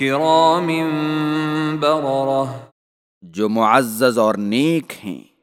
کرام بررہ۔ جو معزز اور نیک ہیں۔